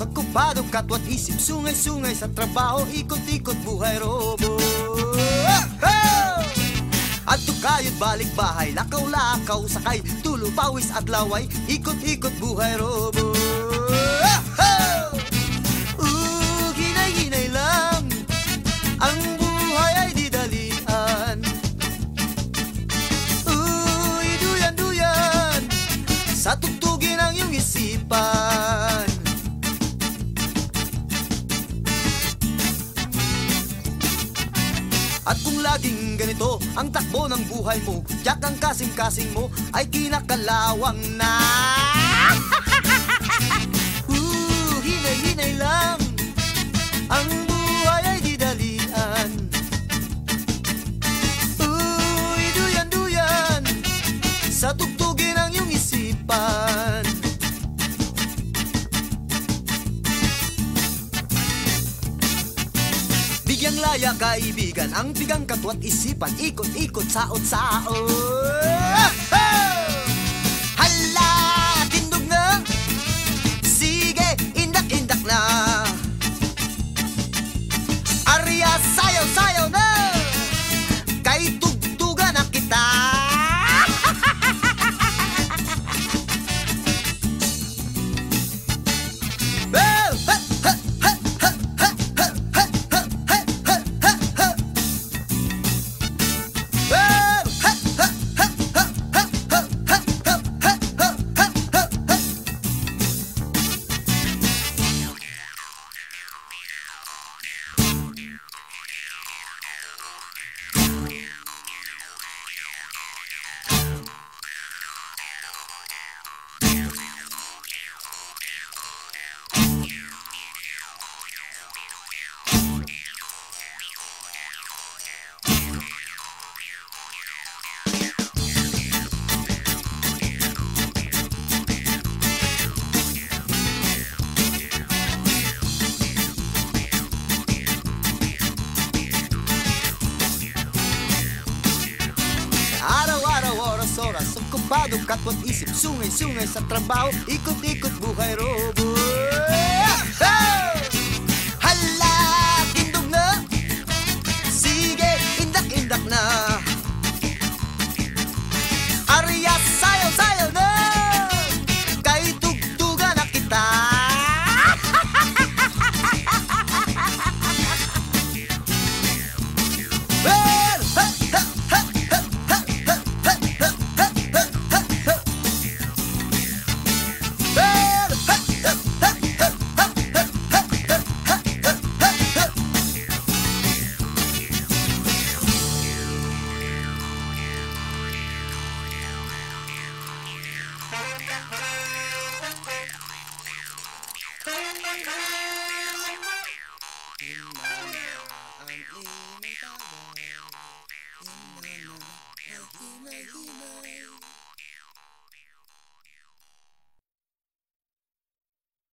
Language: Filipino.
Okupado katwa't isip Sungay-sungay sa trabaho Ikot-ikot buhay robo At tukayot balik bahay Lakaw-lakaw sakay Tulo pawis at laway Ikot-ikot buhay robo At kung laging ganito ang takbo ng buhay mo Tiyak ang kasing-kasing mo ay kinakalawang na laya kaibigan Ang bigang katwat isipan Ikot-ikot saot-saot Okupado, katwat isip Sungay-sungay sa trabaho. Ikot-ikot buhay robo. Hala, Hina, hina.